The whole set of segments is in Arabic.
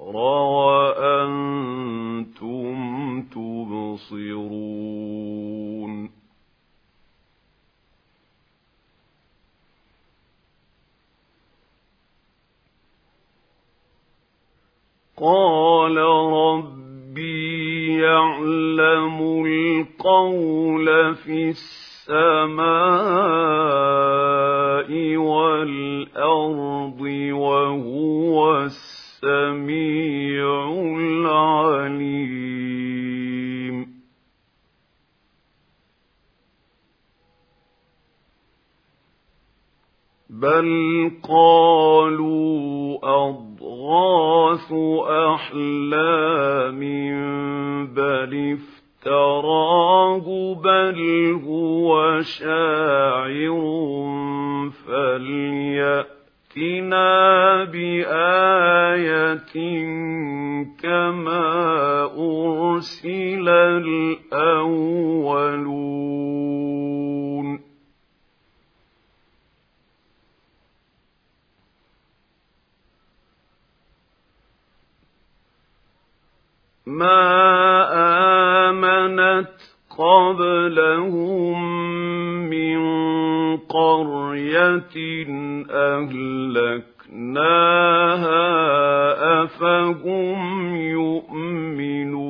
وأنتم تبصرون. قال ربي يعلم القول في السماء والأرض وهو السميع العليم. بل قالوا أضغاث أحلام بل افتراه بل هو شاعر فليأتنا بآية كما أرسل الأولون ما آمنت قبلهم قرية أهلكناها أفهم يؤمنون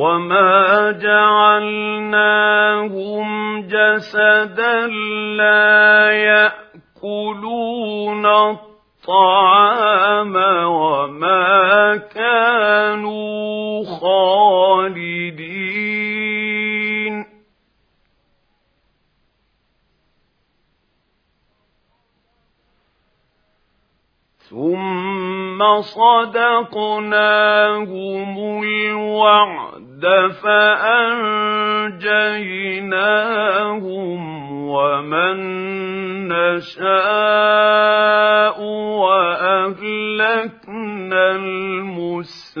وما جعلناهم جسدا لا يأكلون الطعام وما كانوا خالدين ثم صدقناهم الوعد فأنجيناهم ومن نشاء وأهلكنا المسرفين.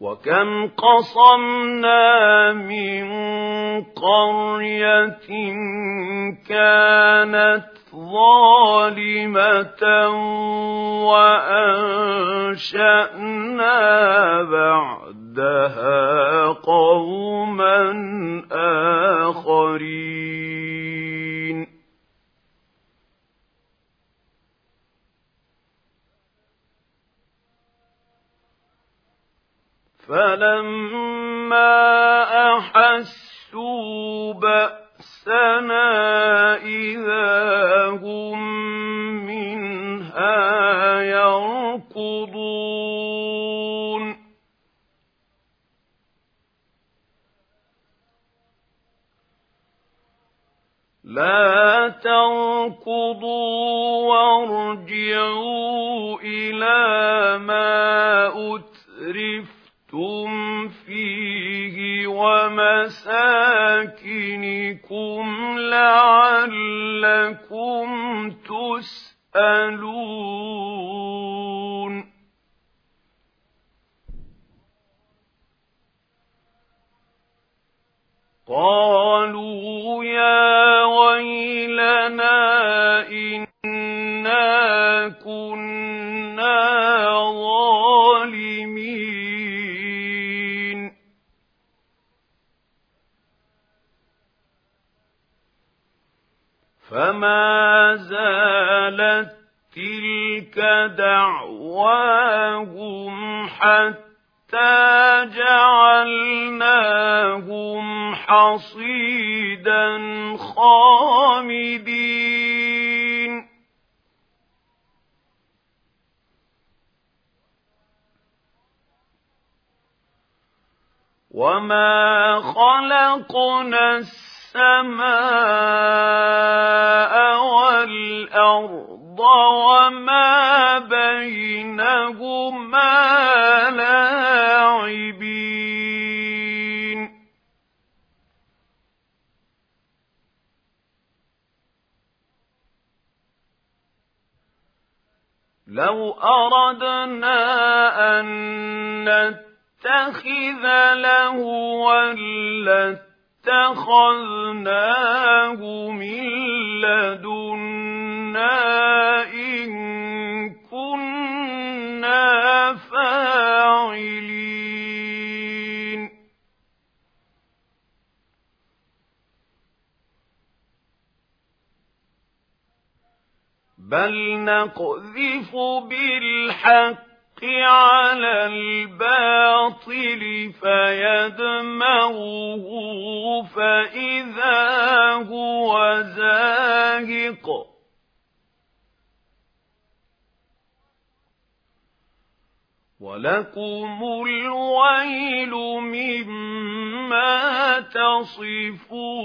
وكم قصمنا من قرية كانت ظالمة وأنشأنا بعدها قوما فلما خلقنا السماء والأرض وما بينهما لاعبين. لو أردنا أن نتخذ لهوا اتخذناه من لدنا إن كنا فاعلين. بل نقذف بالحق على الباطل فيدمغه فإذا هو زاهق. ولكم الويل مما تصفون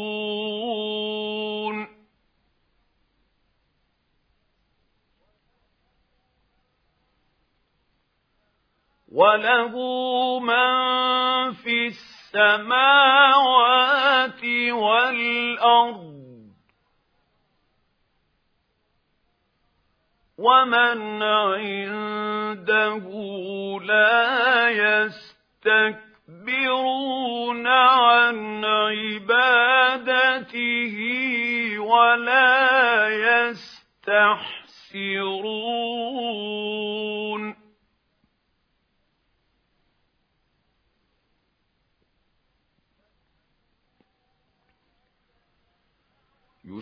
وله من في السماوات والأرض ومن عنده لا يستكبرون عن عبادته ولا يستحسرون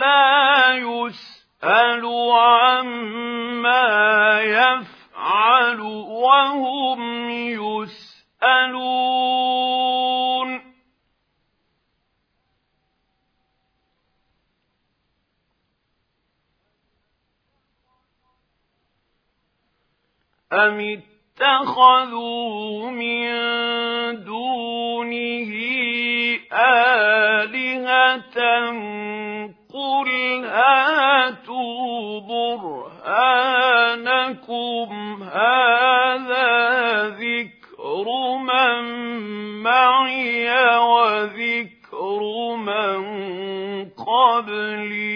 لا يسأل عما يفعل وهم يسألون. أم اتخذوا من دونه آلهة قل هاتوا برهانكم هذا ذكر من معي وذكر من قبلي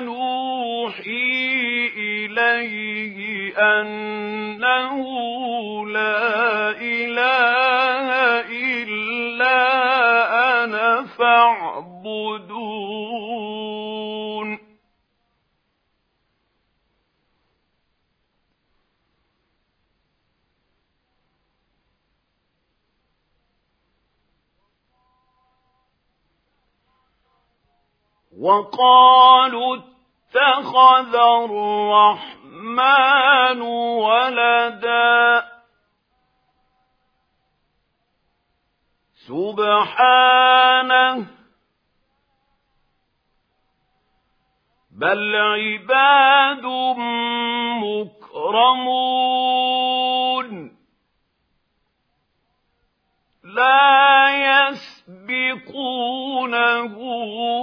نوحي إليه أنه لا إله إلا أنا فاعبدون. وقالوا اتخذ الرحمن ولدا. سبحانه. بل عباد مكرمون. لا يسبقونه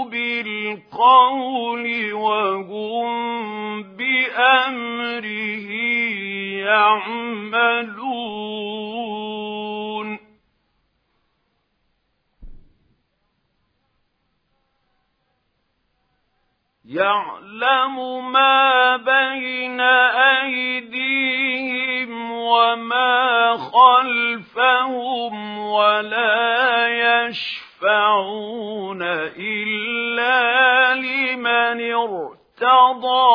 بالقول وهم بأمره يعملون. يعلم ما بين أيديهم وما خلفهم ولا يشفعون إلا لمن ارتضى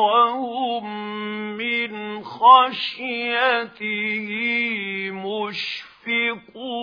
وهم من خشيته مشفقون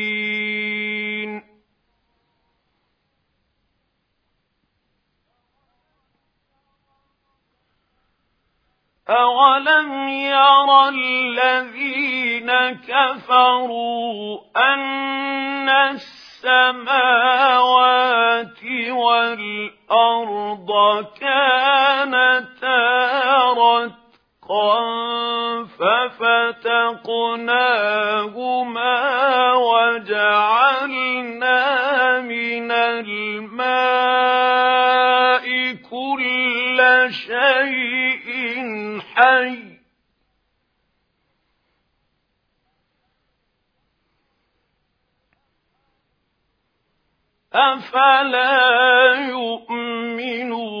أولم ير الذين كفروا أن السماوات والأرض كانتا رتقا ففتقناهما وجعلنا من الماء حي أفلا يؤمنون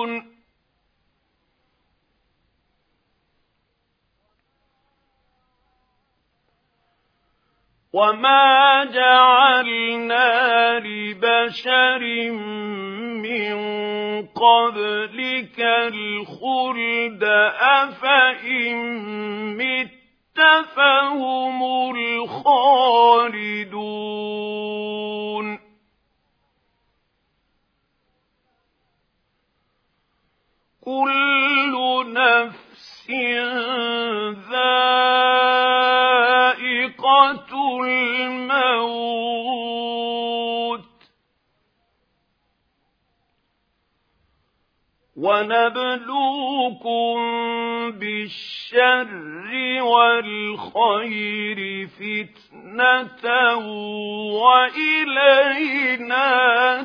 وما جعلنا لبشر من قبلك الخلد أفإن مت فهم الخالدون كل نفس ذائقة الموت. ونبلوكم بالشر والخير فتنة وإلينا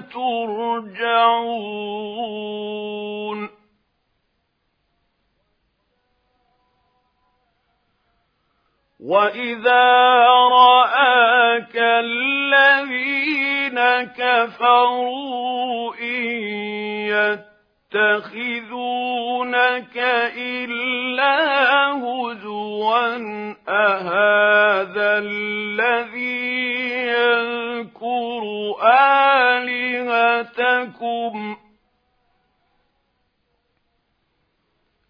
ترجعون. وإذا رآك الذين كفروا إن يتخذونك إلا هزوا أهذا الذي يذكر آلهتكم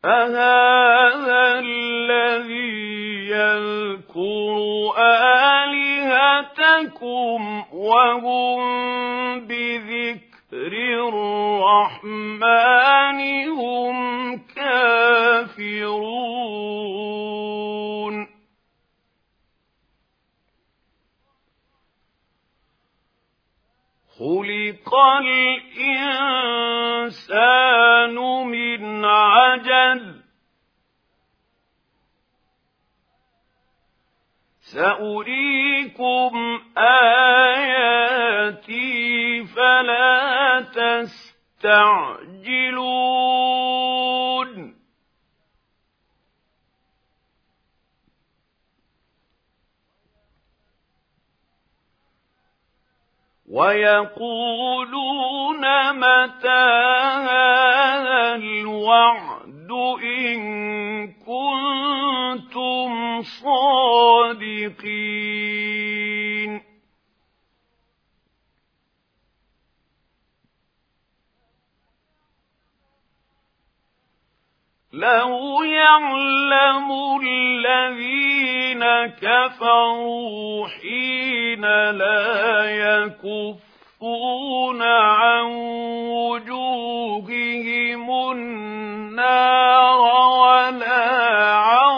أهذا الذي يذكر آلهتكم وهم بذكر الرحمن هم كافرون. خلق الإنسان من عجل سأريكم آياتي فلا تستعجلون. ويقولون متى هذا الوعد؟ إن كنتم صادقين لو يعلم الذين كفروا حين لا يكفون عن وجوههم النار ولا عن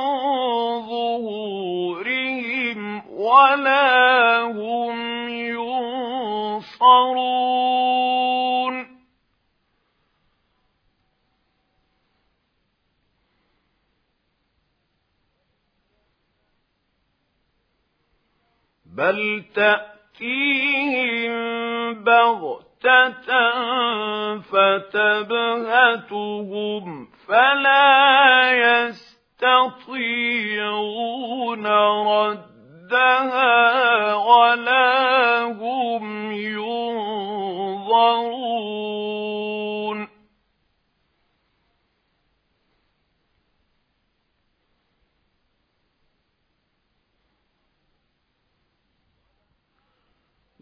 ظهورهم ولا هم ينصرون. بل تأتيهم بغتة فتبهتهم فلا يستطيعون ردها ولا هم ينظرون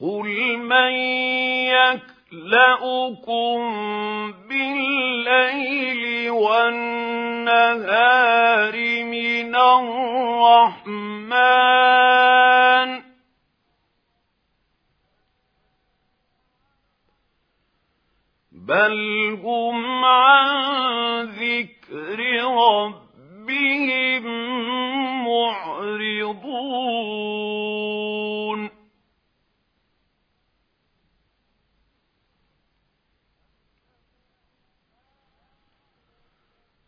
قل من يكلأكم بالليل والنهار من الرحمن بل هم عن ذكر ربهم معرضون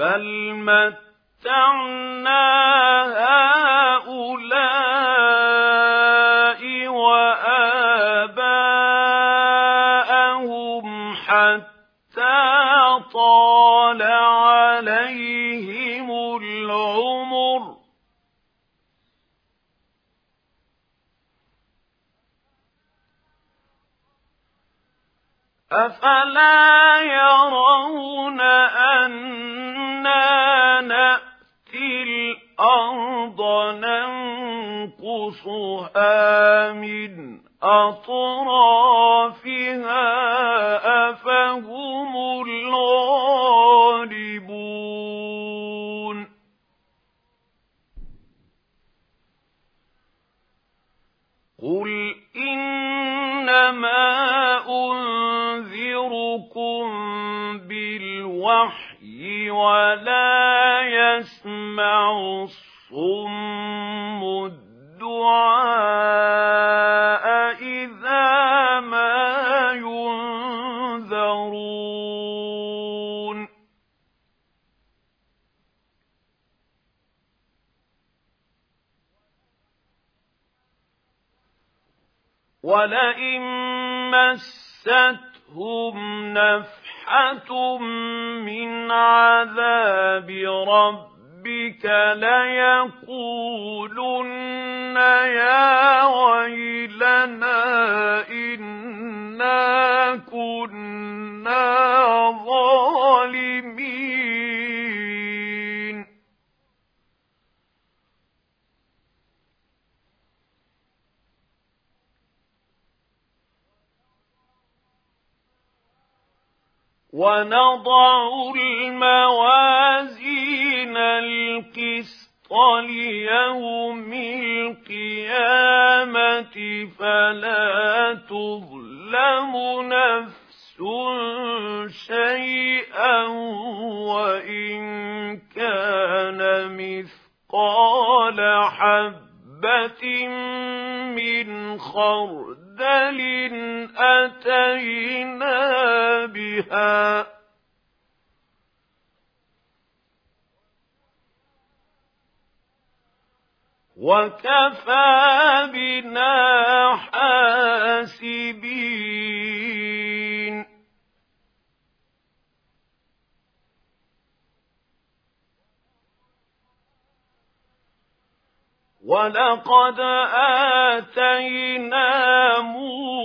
بل متعنا هؤلاء وآباءهم حتى طال عليهم العمر أفلا يرون أنا الأرض ننقصها من أطرافها أفهم الغالبون. قل إنما أنذركم بالوحي ولا يسمع الصم الدعاء إذا ما ينذرون. ولئن مستهم نفحة من عذاب ربك ليقولن يا ويلنا إنا كنا ظالمين. ونضع الموازين القسط ليوم القيامة فلا تظلم نفس شيئا وإن كان مثقال حبة من خردل أتينا بها. وكفى بنا حاسبين. ولقد آتينا موسى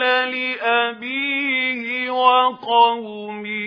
قال لأبيه وقومه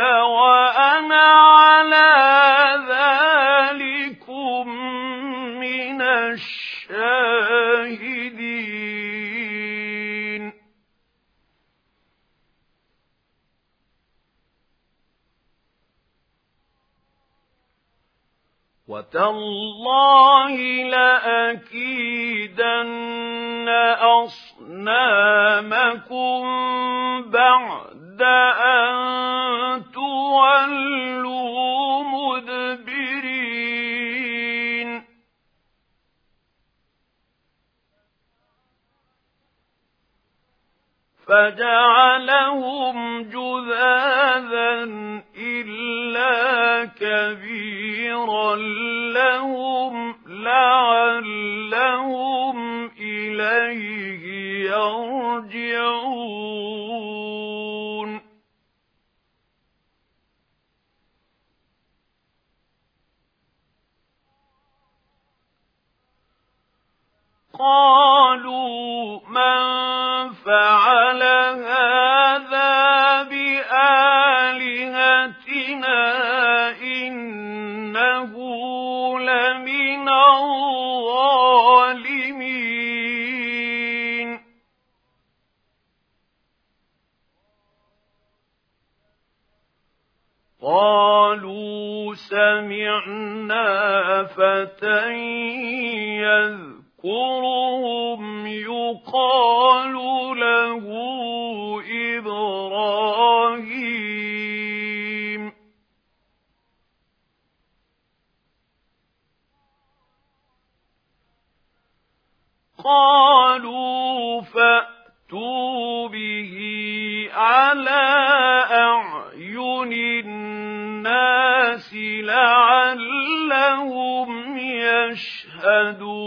فطرهن قالوا فأتوا به على أعين الناس لعلهم يشهدون.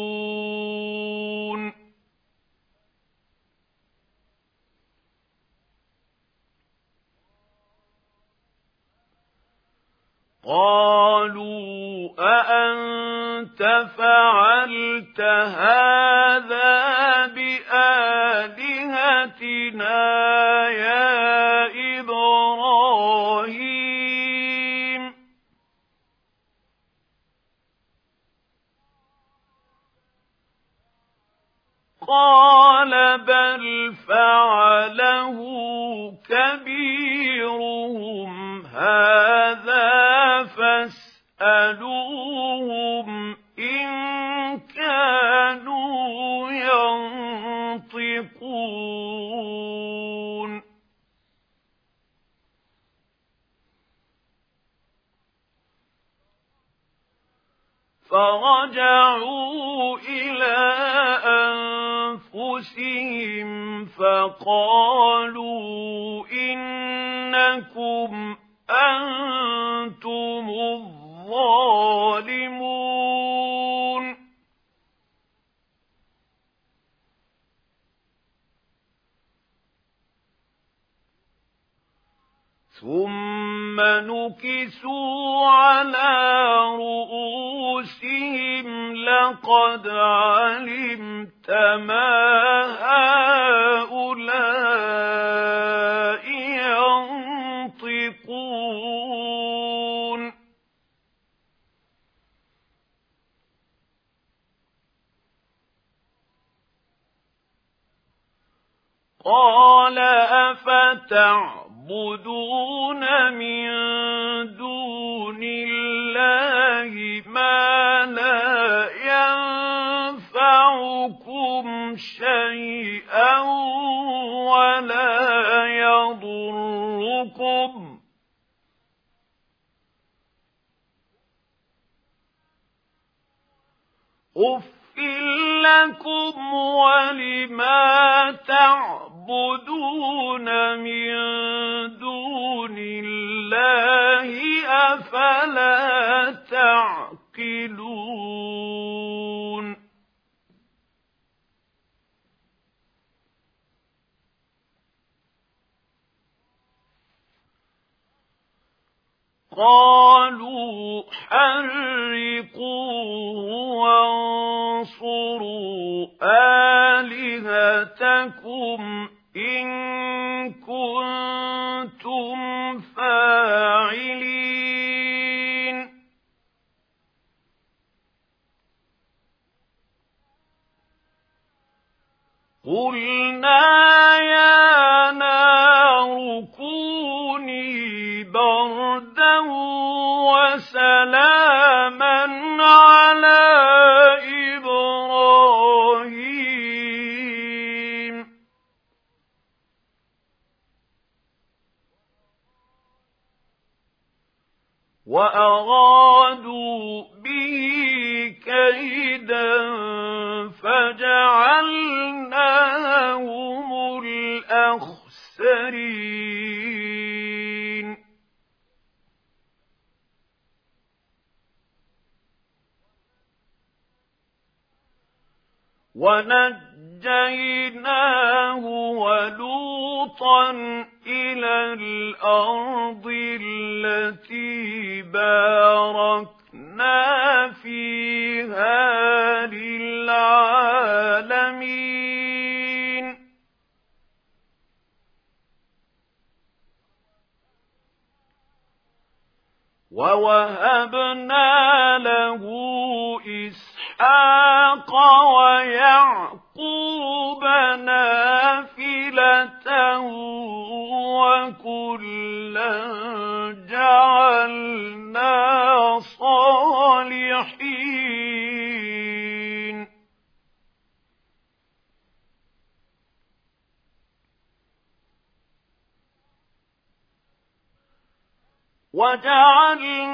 قالوا أأنت فعلت هذا؟ بآلهتنا يا فقالوا إنكم أنتم الظالمون. ثم نكسوا على رؤوسهم لقد علمت وسلاما ونجيناه ولوطا إلى الأرض التي باركنا فيها للعالمين. ووهبنا له إسحاق ويعقوب نافلة وكلا جعلنا صالحين. وجعلناهم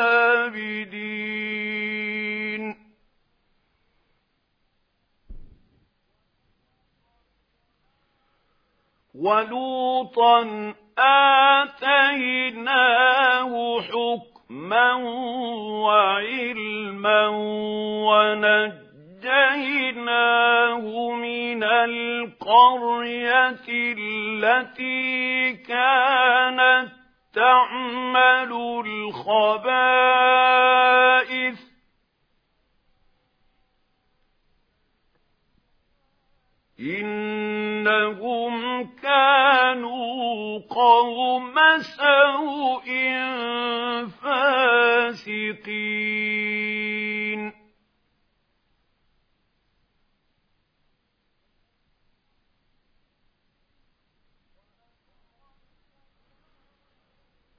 ولوطا آتيناه حكما وعلما ونجيناه من القرية التي كانت تعمل الخبائث إنهم كانوا قوم سوء فاسقين.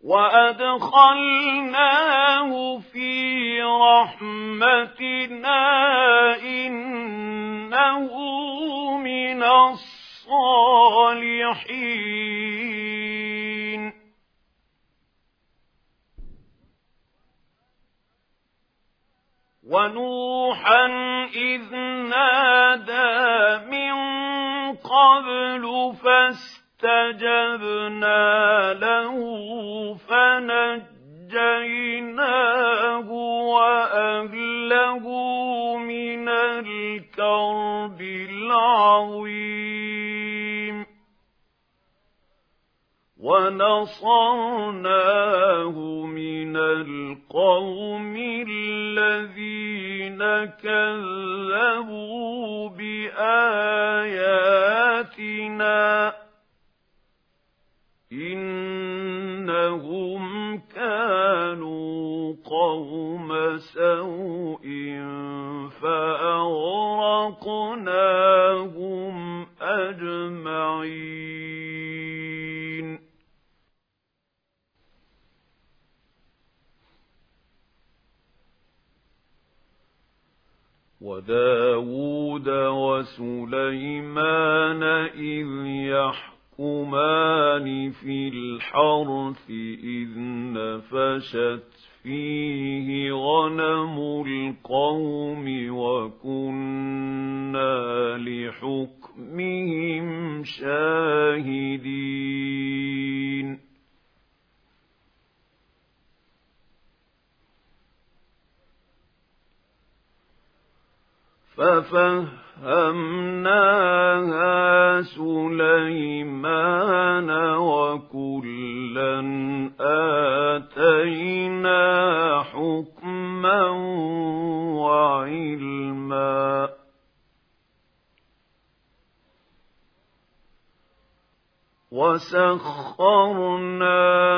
وأدخلناه في رحمتنا إنه من الصالحين ونوحا إذ نادى من قبل فاستجبنا له فنجيناه وأهله من الكرب العظيم. ونصرناه من القوم الذين كذبوا بآياتنا. قوم سوء فأغرقناهم أجمعين وداود وسليمان إذ يحكمان في الحرث إذ نفشت فيه غنم القوم وكنا لحكمهم شاهدين ففهمناها سليمان وكلا آتينا حكما وعلما وسخرنا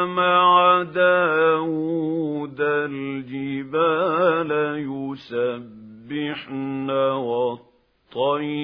مع داود الجبال يسبح يسبحن والطير وكنا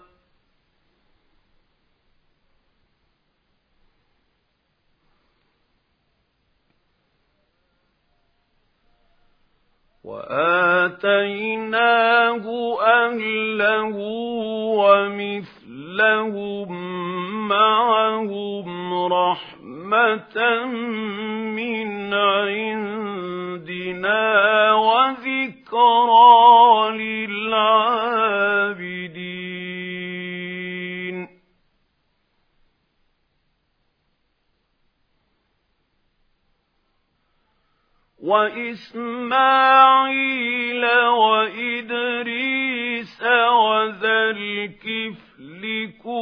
وآتيناه أهله ومثلهم معهم رحمة من عندنا وذكرى للعابدين. وإسماعيل وإدريس وذا الكفل كل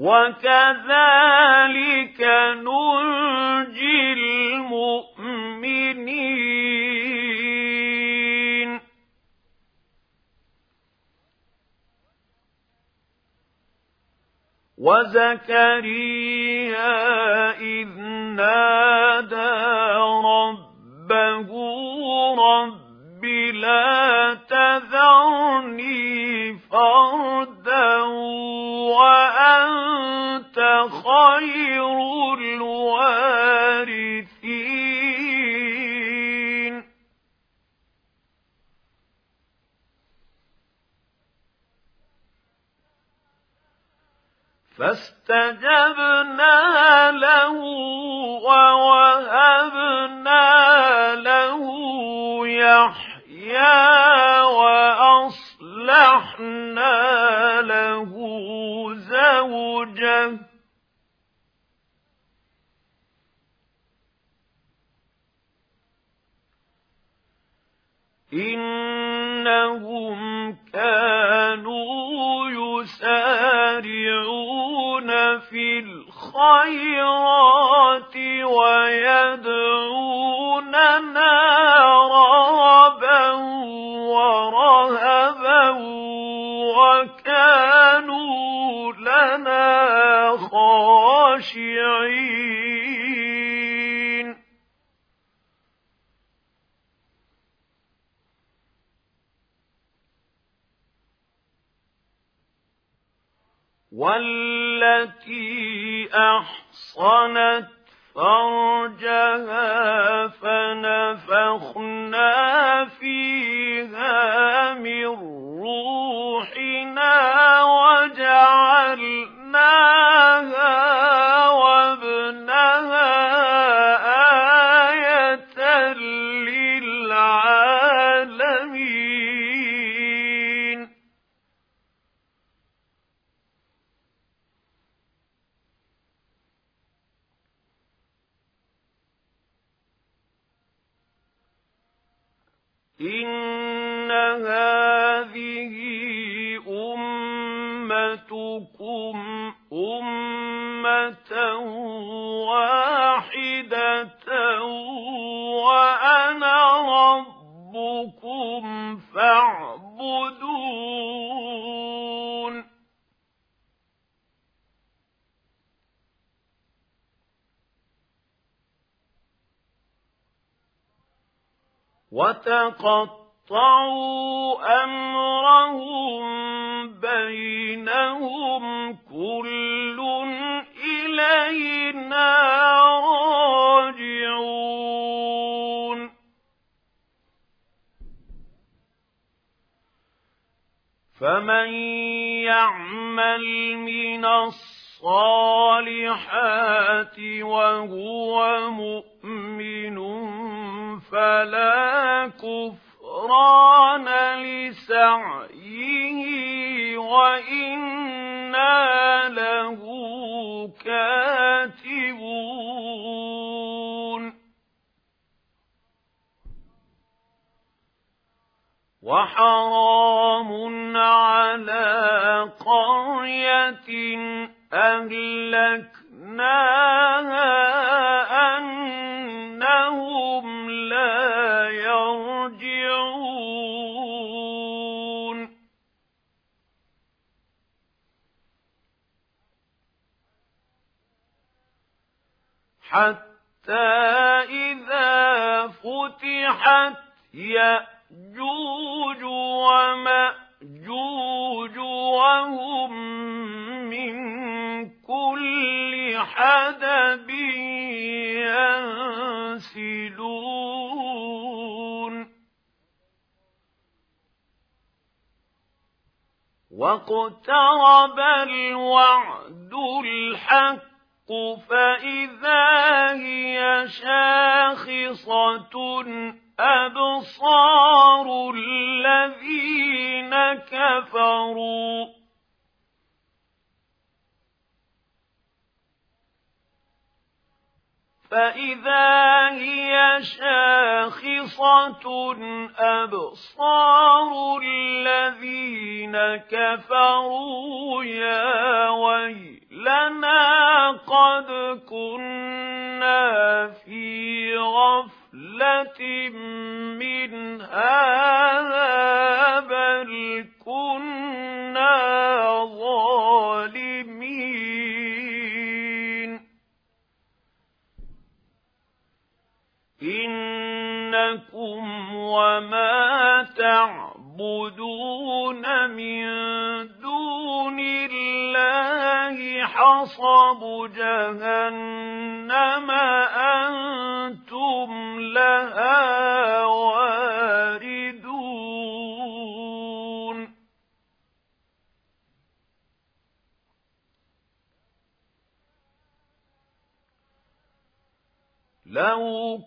وكذلك ننجي المؤمنين وزكريا إذ نادى ربه رب لا تذرني فردا وأنت خير الوارثين. فاستجبنا له ووهبنا له يحيى وأصلحنا له زوجه إنهم كانوا يسارعون في الخيرات ويدعوننا رغبا ورهبا وكانوا لنا خاشعين. والتي أحصنت فرجها فنفخنا فيها من روحنا وجعلناها إن فاعبدون. وتقطعوا أمرهم بينهم كل إلينا راجعون. فمن يعمل من الصالحات وهو مؤمن فلا كفران لسعيه وإنا له كاتبون وحرام على قرية أهلكناها أنهم لا يرجعون. حتى إذا فتحت يأجوج ومأجوج وهم من كل حدب ينسلون. واقترب الوعد الحق فإذا هي شاخصة أبصار الذين كفروا. فإذا هي شاخصة أبصار الذين كفروا. يا ويلنا قد كنا في غفلة. من هذا بل كنا ظالمين إنكم وما تعبدون من دون الله حصب جهنم أنتم لو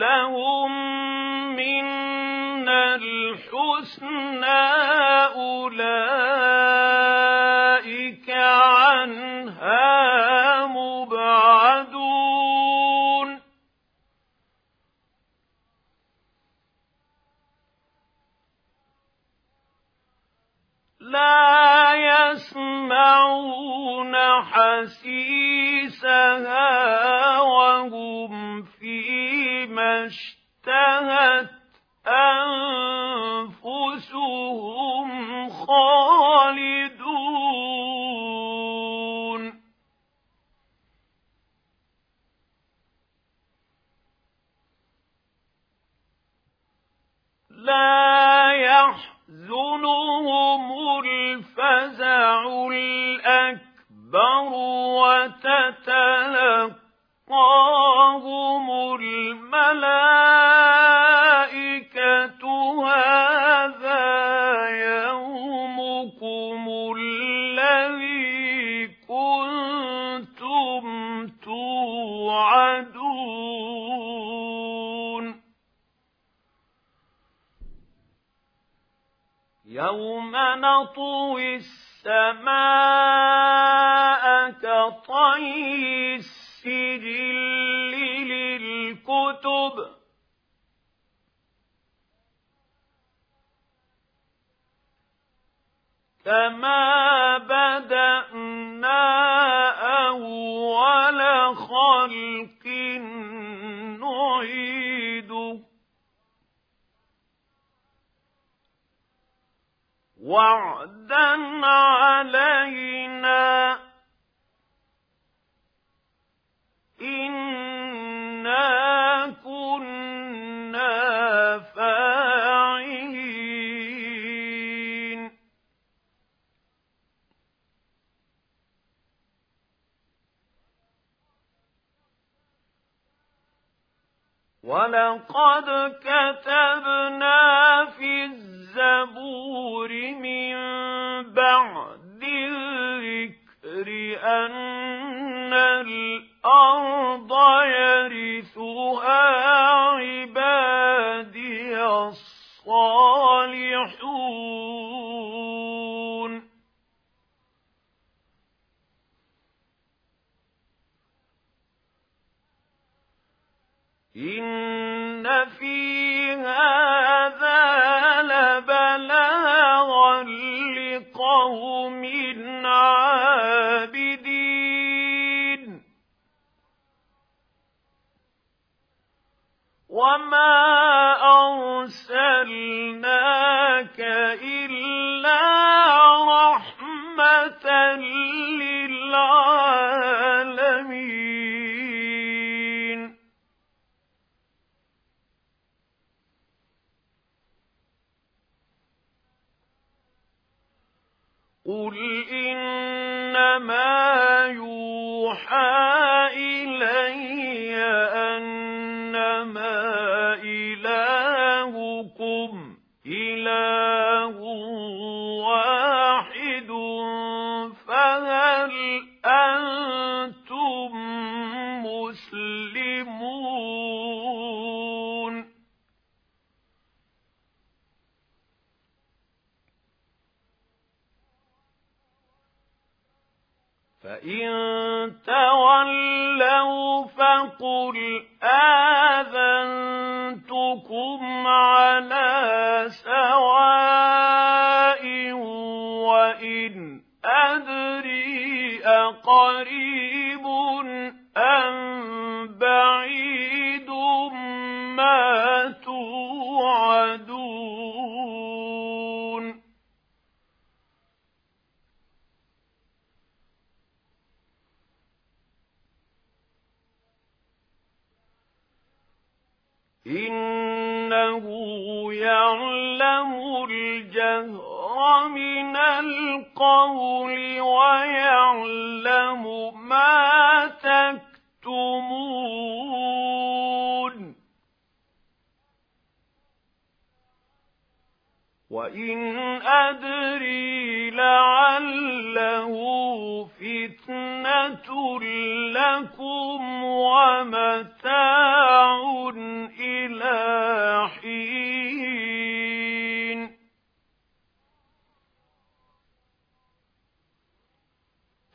لهم منا الحسنى أولئك عنها مبعدون. لا يسمعون حسيسها وهم وتتلقاهم الملائكة هذا يومكم الذي كنتم توعدون يوم نطوي السماء كطي السجل للكتب. كما بدأنا أول خلق نعيده. وعدا علينا لقد فإن تولوا فقل آذنتكم على سواء وإن أدري أقريب القول ويعلم ما تكتمون. وإن أدري لعله فتنة لكم ومتاع إلى حين.